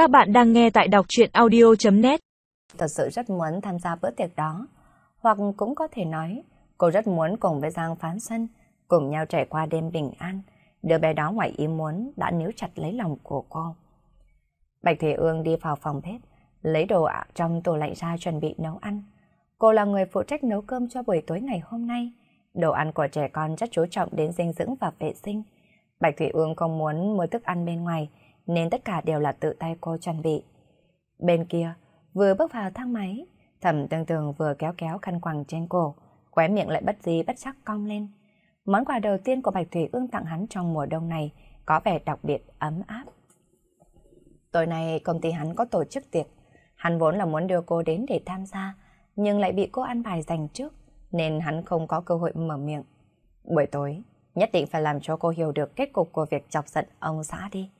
Các bạn đang nghe tại đọc truyện audio.net Thật sự rất muốn tham gia bữa tiệc đó. Hoặc cũng có thể nói, cô rất muốn cùng với Giang Phán sân cùng nhau trải qua đêm bình an. Đứa bé đó ngoài ý muốn đã níu chặt lấy lòng của cô. Bạch Thủy Ương đi vào phòng bếp, lấy đồ trong tủ lạnh ra chuẩn bị nấu ăn. Cô là người phụ trách nấu cơm cho buổi tối ngày hôm nay. Đồ ăn của trẻ con rất chú trọng đến dinh dưỡng và vệ sinh. Bạch Thủy Ương không muốn mua thức ăn bên ngoài, nên tất cả đều là tự tay cô chuẩn bị. Bên kia, vừa bước vào thang máy, thẩm tương tường vừa kéo kéo khăn quàng trên cổ, khóe miệng lại bất di bất sắc cong lên. Món quà đầu tiên của Bạch Thủy Ương tặng hắn trong mùa đông này có vẻ đặc biệt ấm áp. Tối nay công ty hắn có tổ chức tiệc, hắn vốn là muốn đưa cô đến để tham gia, nhưng lại bị cô ăn bài dành trước, nên hắn không có cơ hội mở miệng. Buổi tối, nhất định phải làm cho cô hiểu được kết cục của việc chọc giận ông xã đi.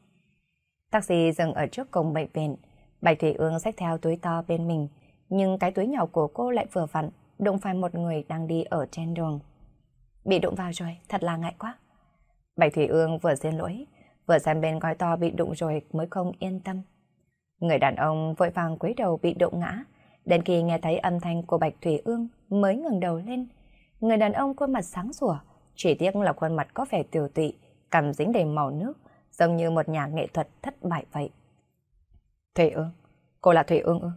Taxi dừng ở trước cổng bệnh viện, Bạch Thủy Ương xách theo túi to bên mình, nhưng cái túi nhỏ của cô lại vừa vặn đụng phải một người đang đi ở trên đường. Bị đụng vào rồi, thật là ngại quá. Bạch Thủy Ương vừa xin lỗi, vừa xem bên gói to bị đụng rồi mới không yên tâm. Người đàn ông vội vàng cúi đầu bị đụng ngã, đến khi nghe thấy âm thanh của Bạch Thủy Ương mới ngừng đầu lên. Người đàn ông khuôn mặt sáng sủa, chỉ tiếc là khuôn mặt có vẻ tiểu tụy, cằm dính đầy màu nước, giống như một nhà nghệ thuật thất bại vậy. Thủy Ương, cô là Thủy Ương ư?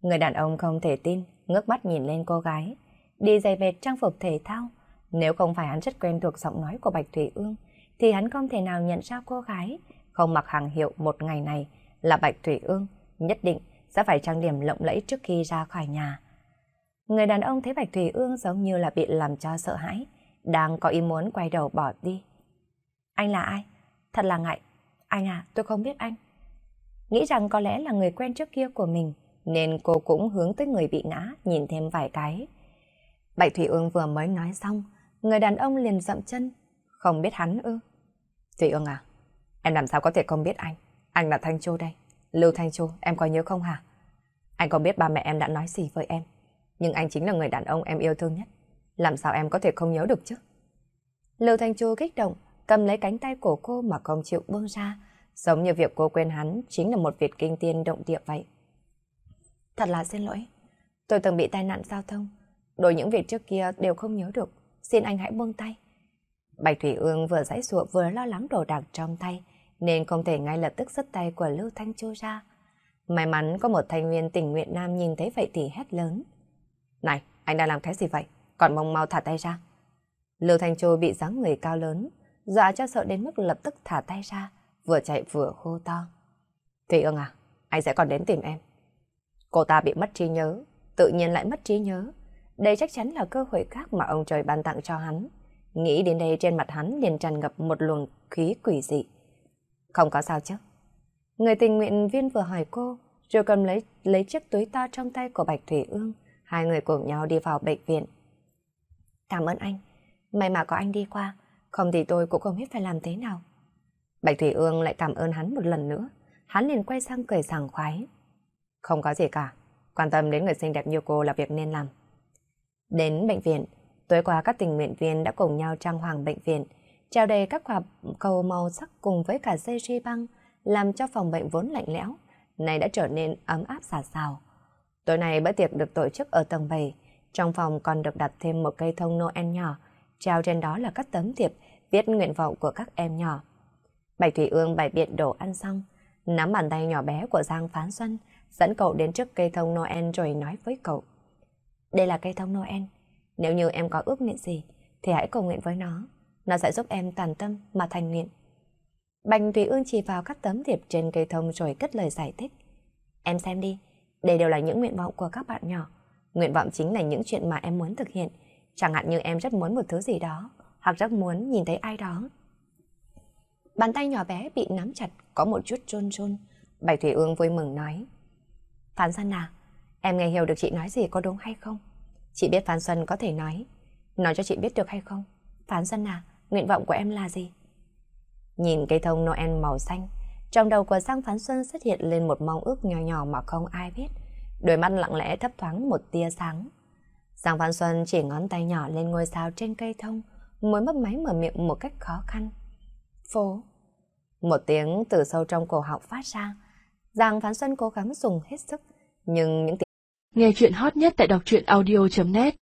Người đàn ông không thể tin, ngước mắt nhìn lên cô gái, đi giày vệt trang phục thể thao. Nếu không phải hắn rất quen thuộc giọng nói của Bạch Thủy Ương, thì hắn không thể nào nhận ra cô gái không mặc hàng hiệu một ngày này là Bạch Thủy Ương, nhất định sẽ phải trang điểm lộng lẫy trước khi ra khỏi nhà. Người đàn ông thấy Bạch Thủy Ương giống như là bị làm cho sợ hãi, đang có ý muốn quay đầu bỏ đi. Anh là ai? Thật là ngại. Anh à, tôi không biết anh. Nghĩ rằng có lẽ là người quen trước kia của mình, nên cô cũng hướng tới người bị ngã, nhìn thêm vài cái. Bạch Thủy Ương vừa mới nói xong, người đàn ông liền dậm chân. Không biết hắn ư? Thủy Ương à, em làm sao có thể không biết anh? Anh là Thanh Châu đây. Lưu Thanh Châu, em có nhớ không hả? Anh có biết ba mẹ em đã nói gì với em? Nhưng anh chính là người đàn ông em yêu thương nhất. Làm sao em có thể không nhớ được chứ? Lưu Thanh Châu kích động, cầm lấy cánh tay của cô mà không chịu buông ra, giống như việc cô quên hắn chính là một việc kinh tiên động địa vậy. Thật là xin lỗi, tôi từng bị tai nạn giao thông, đối những việc trước kia đều không nhớ được, xin anh hãy buông tay. Bạch Thủy Ương vừa giãy giụa vừa lo lắng đồ đạc trong tay, nên không thể ngay lập tức dứt tay của Lưu Thanh Chu ra. May mắn có một thanh niên tình nguyện nam nhìn thấy vậy thì hét lớn. Này, anh đang làm cái gì vậy? Còn mong mau thả tay ra. Lưu Thanh Chu bị dáng người cao lớn, dọa cho sợ đến mức lập tức thả tay ra, vừa chạy vừa hô to. Thủy ương à, anh sẽ còn đến tìm em. Cô ta bị mất trí nhớ, tự nhiên lại mất trí nhớ. Đây chắc chắn là cơ hội khác mà ông trời ban tặng cho hắn. Nghĩ đến đây trên mặt hắn liền tràn ngập một luồng khí quỷ dị. Không có sao chứ. Người tình nguyện viên vừa hỏi cô, rồi cầm lấy lấy chiếc túi to trong tay của Bạch Thủy Ương. Hai người cùng nhau đi vào bệnh viện. Cảm ơn anh. May mà có anh đi qua. Không thì tôi cũng không biết phải làm thế nào. Bạch Thủy Ương lại cảm ơn hắn một lần nữa. Hắn liền quay sang cười sảng khoái. Không có gì cả. Quan tâm đến người xinh đẹp như cô là việc nên làm. Đến bệnh viện, tối qua các tình nguyện viên đã cùng nhau trang hoàng bệnh viện, treo đầy các quả cầu màu sắc cùng với cả dây ri băng, làm cho phòng bệnh vốn lạnh lẽo, này đã trở nên ấm áp xả xào. Tối nay bữa tiệc được tổ chức ở tầng 7, trong phòng còn được đặt thêm một cây thông Noel nhỏ, treo trên đó là các tấm thiệp viết nguyện vọng của các em nhỏ. Bạch Thủy Ương bày biện đồ ăn xong, nắm bàn tay nhỏ bé của Giang Phán Xuân, dẫn cậu đến trước cây thông Noel rồi nói với cậu. Đây là cây thông Noel, nếu như em có ước nguyện gì, thì hãy cầu nguyện với nó, nó sẽ giúp em toàn tâm mà thành nguyện. Bạch Thủy Ương chỉ vào các tấm thiệp trên cây thông rồi cất lời giải thích. Em xem đi, đây đều là những nguyện vọng của các bạn nhỏ. Nguyện vọng chính là những chuyện mà em muốn thực hiện, chẳng hạn như em rất muốn một thứ gì đó, hoặc rất muốn nhìn thấy ai đó. Bàn tay nhỏ bé bị nắm chặt, có một chút trôn trôn. Bạch Thủy Ương vui mừng nói. Phán Xuân à, em nghe hiểu được chị nói gì có đúng hay không? Chị biết Phán Xuân có thể nói. Nói cho chị biết được hay không? Phán Xuân à, nguyện vọng của em là gì? Nhìn cây thông Noel màu xanh, trong đầu của Giang Phán Xuân xuất hiện lên một mong ước nhỏ nhỏ mà không ai biết. Đôi mắt lặng lẽ thấp thoáng một tia sáng. Giang văn Xuân chỉ ngón tay nhỏ lên ngôi sao trên cây thông, mới mấp máy mở miệng một cách khó khăn. Phố. Một tiếng từ sâu trong cổ họng phát ra. Giang văn Xuân cố gắng dùng hết sức, nhưng những tiếng... Nghe chuyện hot nhất tại đọc truyện audio.net